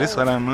That's what I'm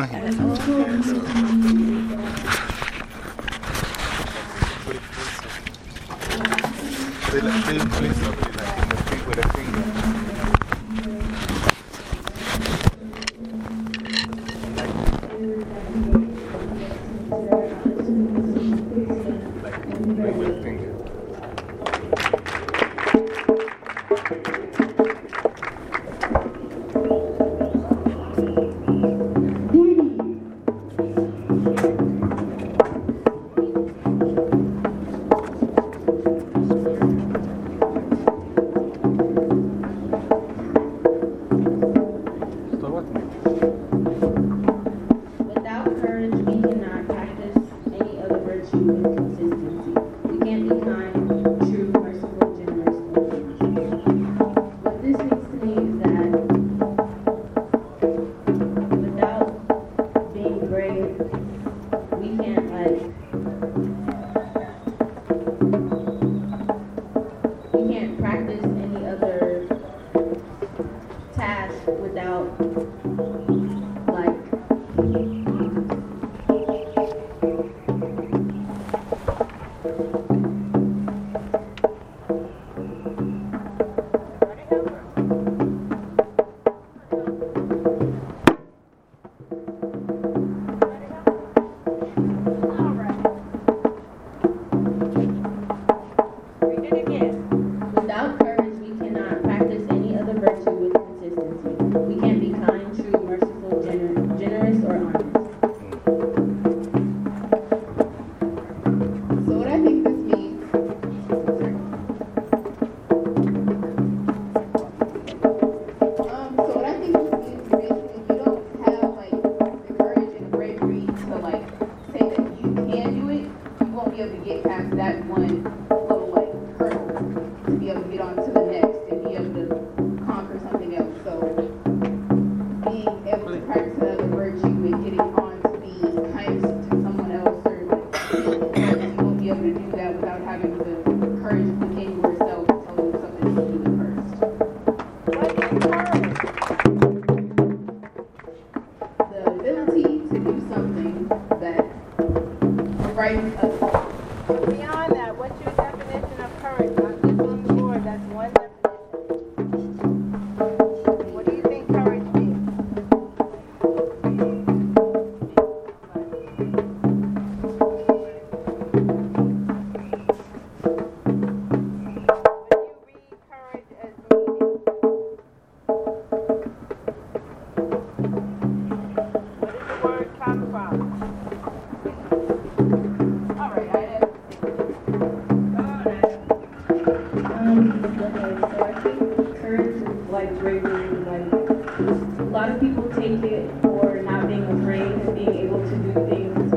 things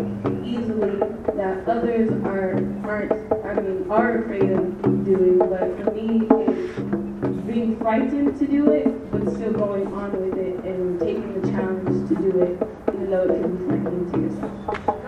easily that others are, aren't, I mean, are afraid of doing. But for me, it's being frightened to do it, but still going on with it and taking the challenge to do it, even though it can be frightening to yourself.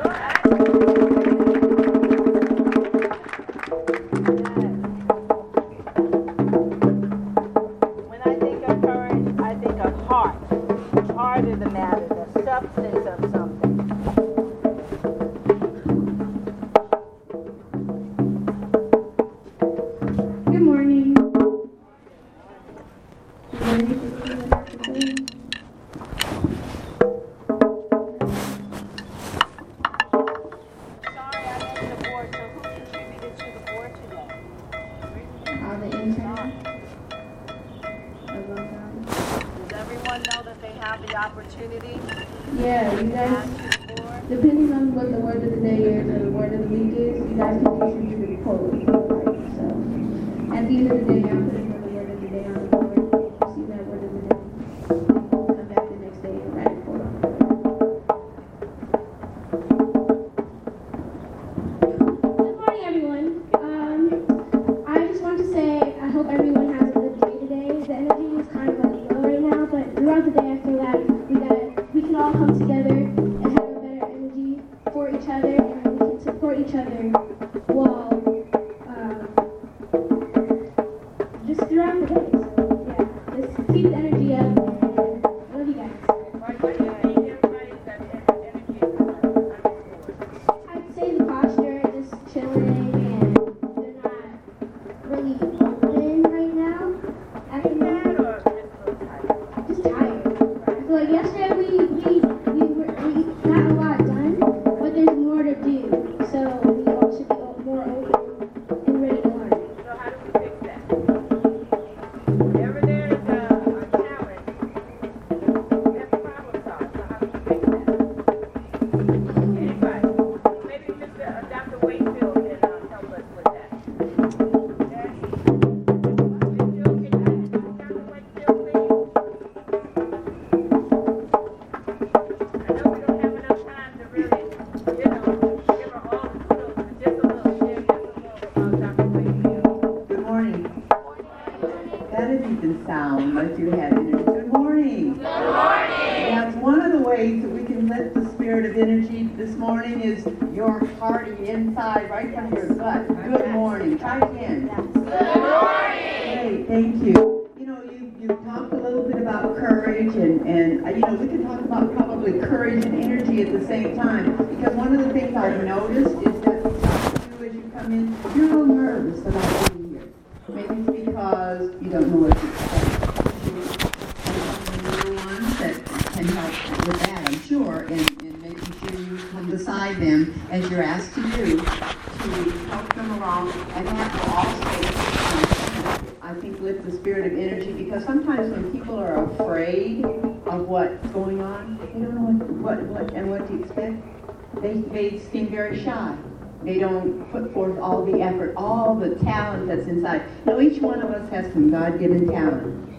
everyone know that they have the opportunity? Yeah, you guys, depending on what the word of the day is or the word of the week is, you guys can listen to the. So, at the end of the day, we can lift the spirit of energy this morning is your hearty inside, right from your gut. Good morning. Try again. Good morning. Great, thank you. You know, you, you talked a little bit about courage, and, and uh, you know, we can talk about probably courage and energy at the same time. Because one of the things I've noticed is that you as you come in, you're a little nervous about being here. Maybe it's because you don't know what to expect. Little ones that can help with that, I'm sure, and, and making sure you come beside them as you're asked to do to help them along, and that will also, um, I think, lift the spirit of energy because sometimes when people are afraid of what's going on, they don't know what, what, what and what to expect. They, they seem very shy. They don't put forth all the effort, all the talent that's inside. Now, each one of us has some God-given talent.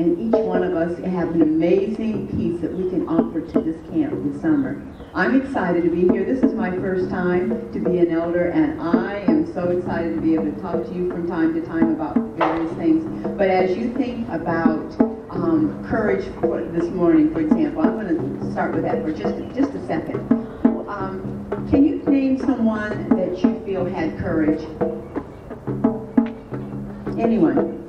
And each one of us have an amazing piece that we can offer to this camp this summer. I'm excited to be here. This is my first time to be an elder, and I am so excited to be able to talk to you from time to time about various things. But as you think about um, courage for this morning, for example, I'm going to start with that for just, just a second. Um, can you name someone that you feel had courage? Anyone?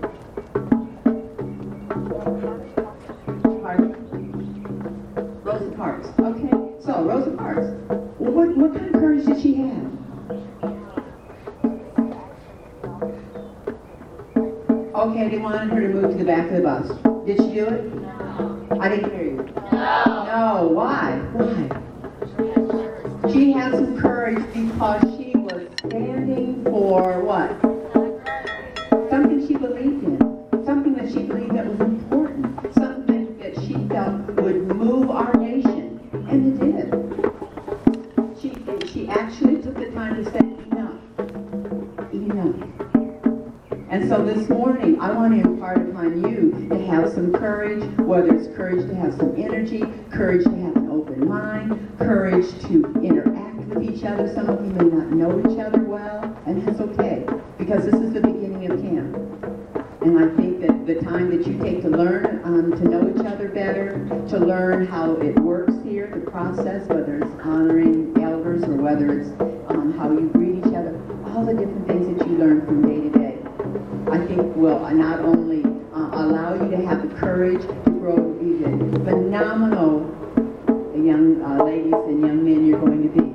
What, what kind of courage did she have? Okay, they wanted her to move to the back of the bus. Did she do it? No. I didn't hear you. No. No. Why? Why? She had some courage because she was standing for what? So this morning, I want to impart upon you to have some courage, whether it's courage to have some energy, courage to have an open mind, courage to interact with each other. Some of you may not know each other well, and that's okay, because this is the beginning of camp. And I think that the time that you take to learn um, to know each other better, to learn how it works here, the process, whether phenomenal young uh, ladies and young men you're going to be,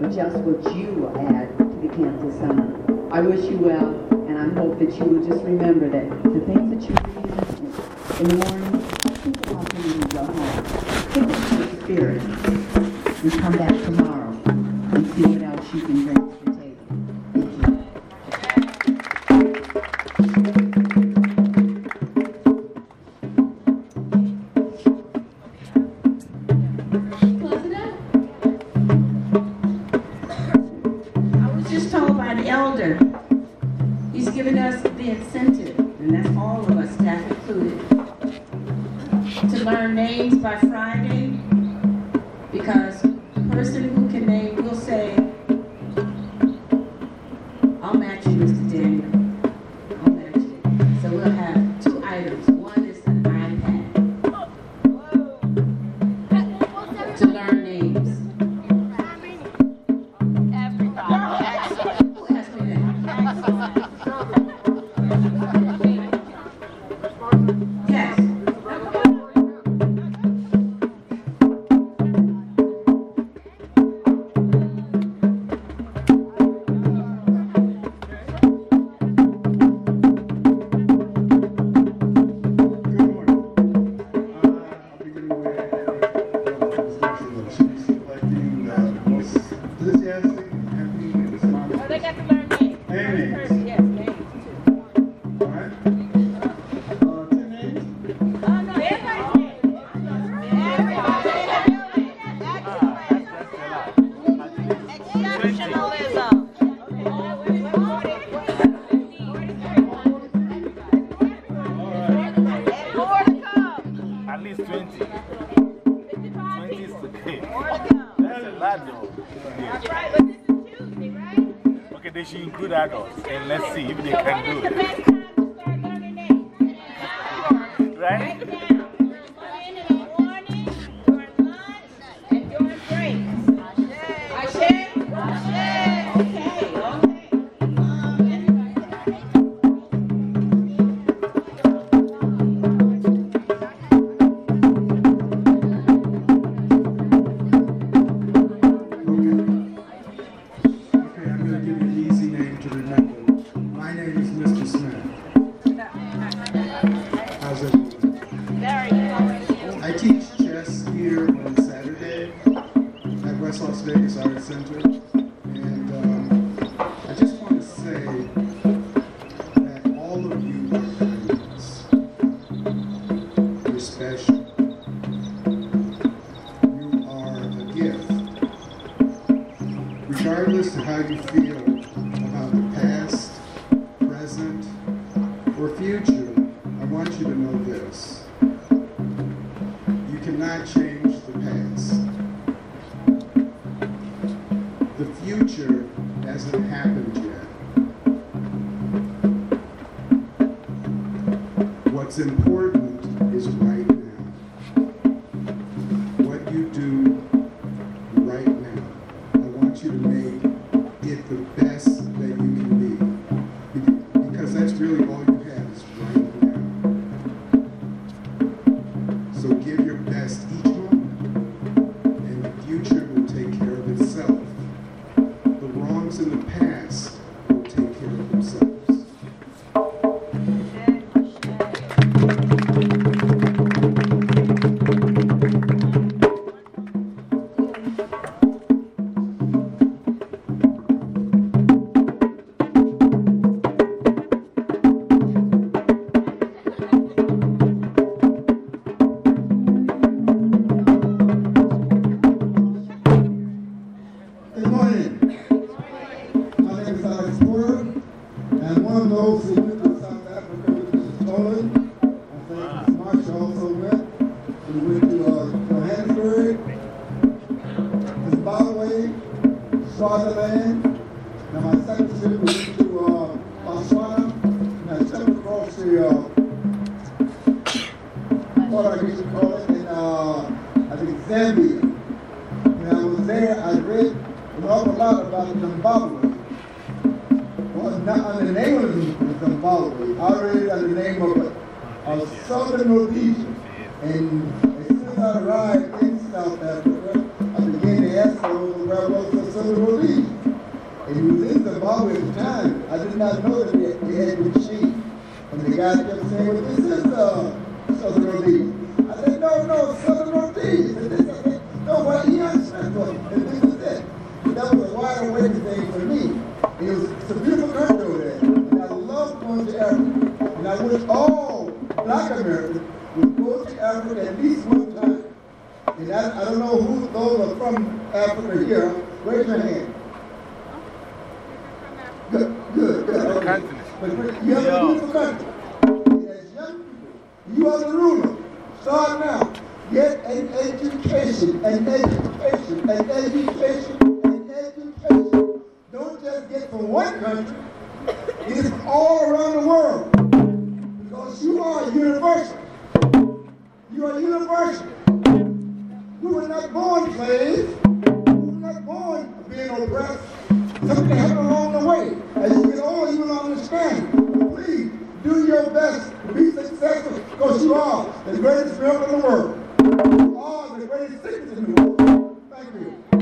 but just what you will add to the this summer. I wish you well, and I hope that you will just remember that the things that you read in the morning, think about when you go home. Think about your spirit, and come back tomorrow At least 20. 20 is okay. That's a lot though. Yeah. Okay, they should include adults and let's see if they can do it. Center. Swaziland. Now my second we went to uh, Botswana, and what I used to call it, in uh, I think Zambia. When I was there, I read an lot about Zimbabwe. Well, not under the name of Zimbabwe. I read under the name of uh, Southern Rhodesia. And as soon as I arrived in South Africa, I to ask those where was the Southern. And he was in Zimbabwe at the time. I did not know that they, they had been sheep. And the guy kept saying, well, this is uh, Southern Rhodesia. I said, no, no, Southern. He said, this is it. No, what he understood was, and this is it. And that was a wide awake thing for me. And it was, it's a beautiful country over there. And I love going to Africa. And I wish all black Americans would go to Africa at least one time. And I, I don't know who those are from uh, Africa here. Raise your hand. Good, good, good. Okay. Continent. But but you have a beautiful country. As young people, you are the ruler. Start now. Get an education, an education, an education, an education. Don't just get from one country. It is all around the world. Because you are universal. You are universal. We were not born slaves. We were not born being oppressed. Something happened along the way. As you get older, you will understand. Please, do your best to be successful because you are the greatest miracle in the world. You are the greatest sickness in the world. Thank you.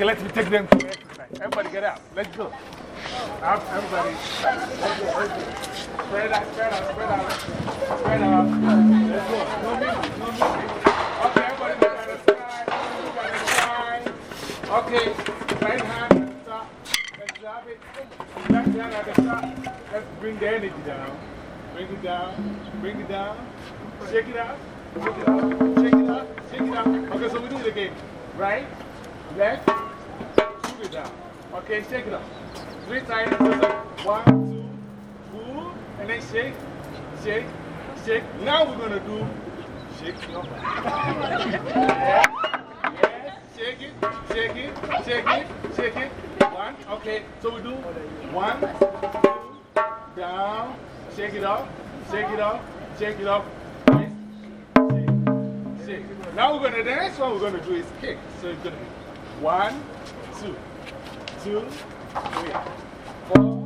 Okay, let me take them to exercise. Everybody get up. Let's go. Everybody. Let's go, let's go. Spread out, spread out, spread out. Spread out. Let's go. No music, no music. Okay, everybody look at the sky. Look at the sky. Okay, right hand at the top. Let's grab it. Left hand at the top. Let's bring the energy down. Bring it down. Bring it down. Shake it out. Shake it out. Shake it out. Shake it out. Okay, so we do it again. Right? Left put it. Okay, shake it up. Three times. One, two, two, and then shake, shake, shake. Now we're going to do shake your yes, yes, shake it, shake it, shake it, shake it. One, okay. So we do one, two, down, shake it up, shake it up, shake it up. Shake. Now we're going to, the next one we're going to do is kick. So it's going to be one, two, two, three, four.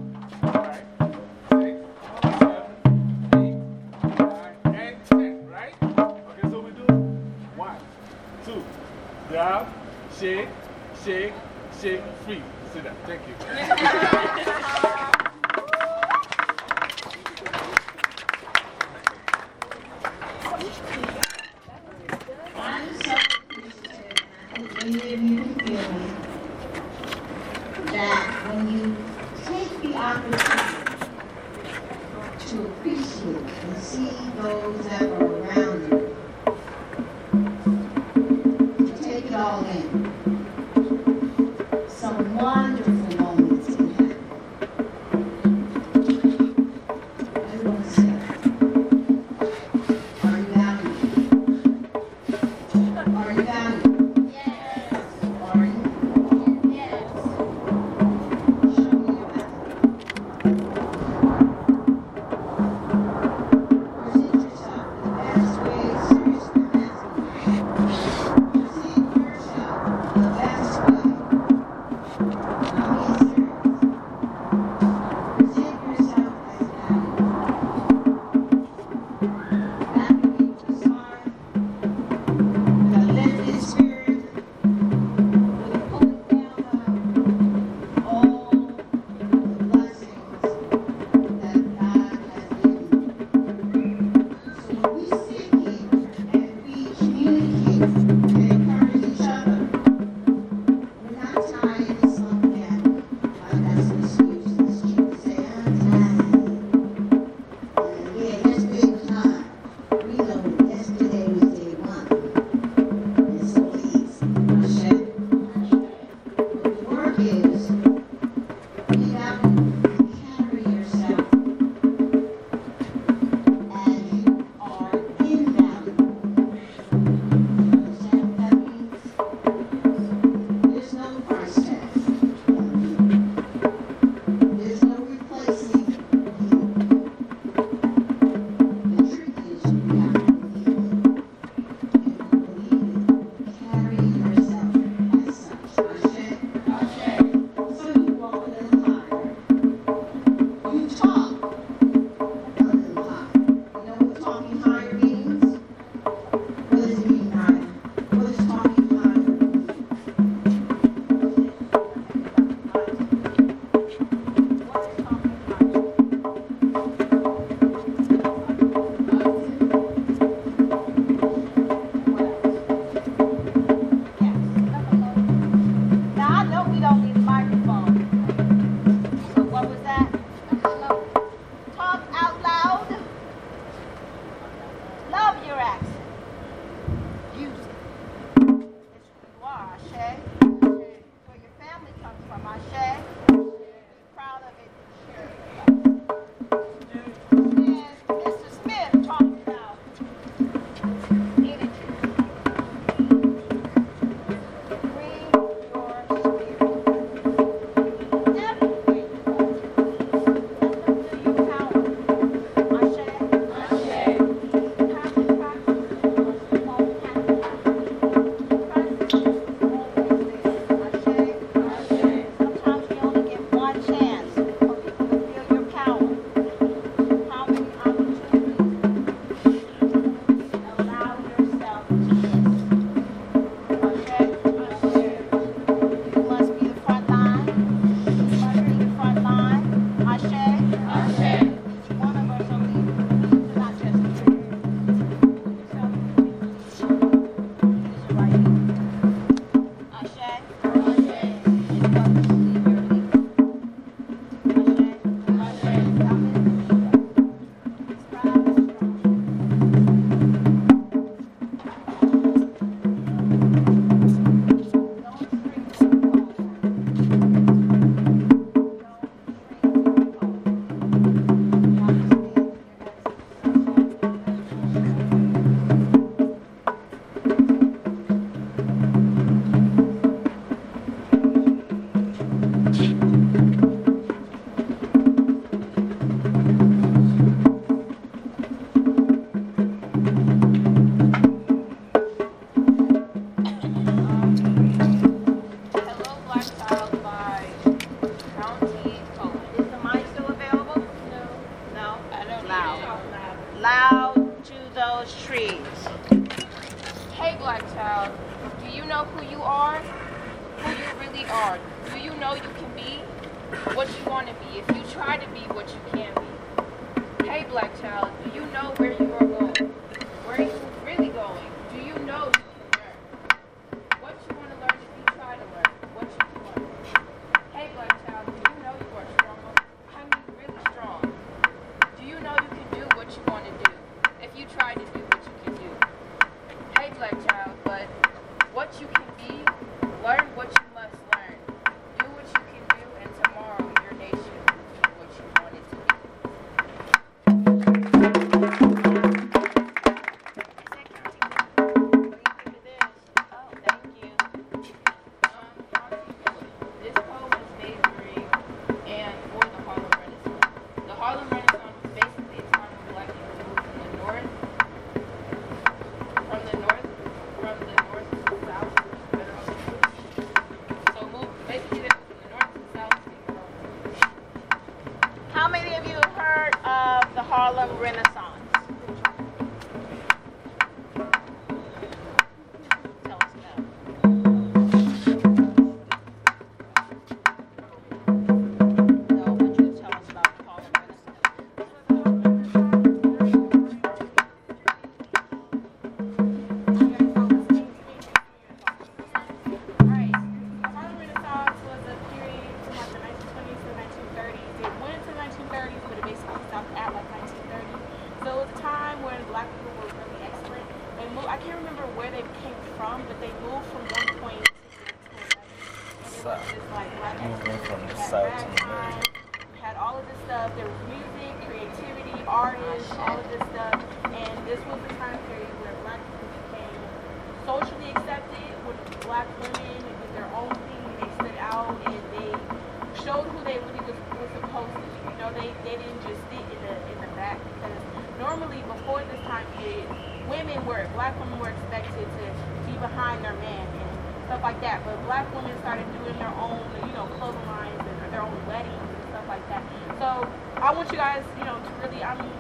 from. Black women were expected to be behind their man and stuff like that. But black women started doing their own, you know, clothing lines and their own weddings and stuff like that. So I want you guys, you know, to really, I mean,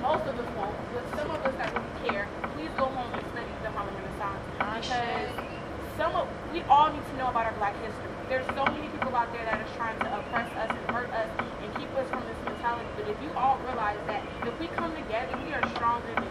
most of us won't, but some of us that really care, please go home and study the Harlem Renaissance. Because some of, we all need to know about our black history. There's so many people out there that are trying to oppress us and hurt us and keep us from this mentality. But if you all realize that if we come together, we are stronger than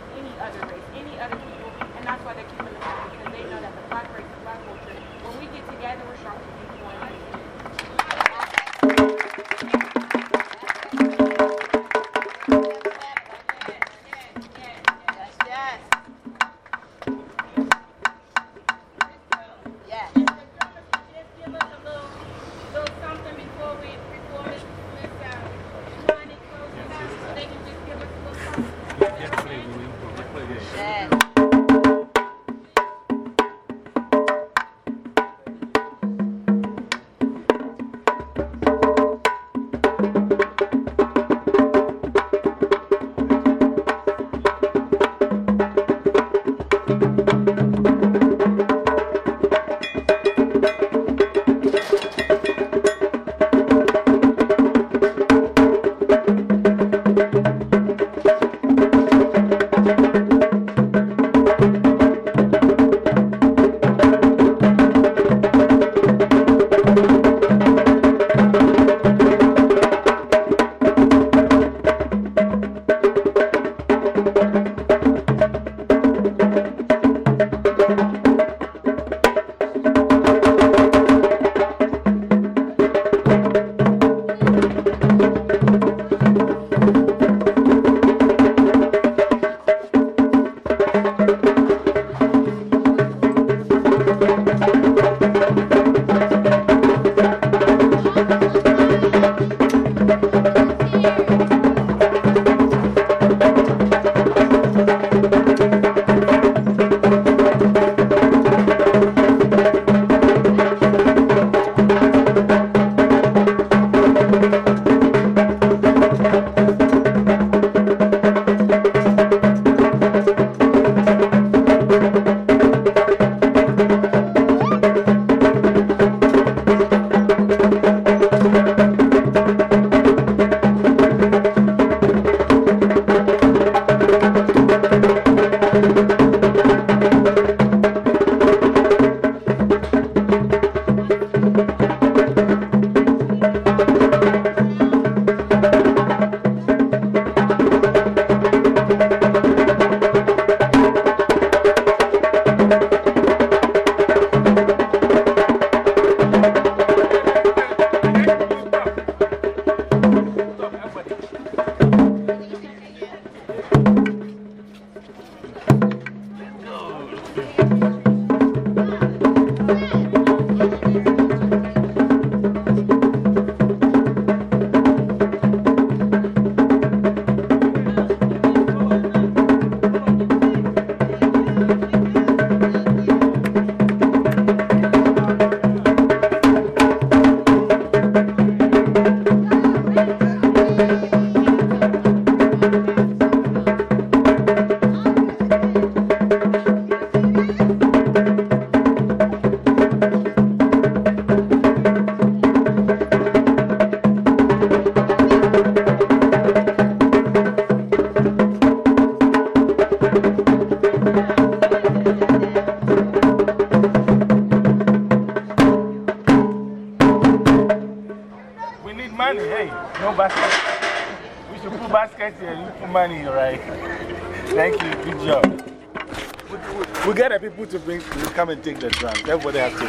come and take the drums. Everybody has to.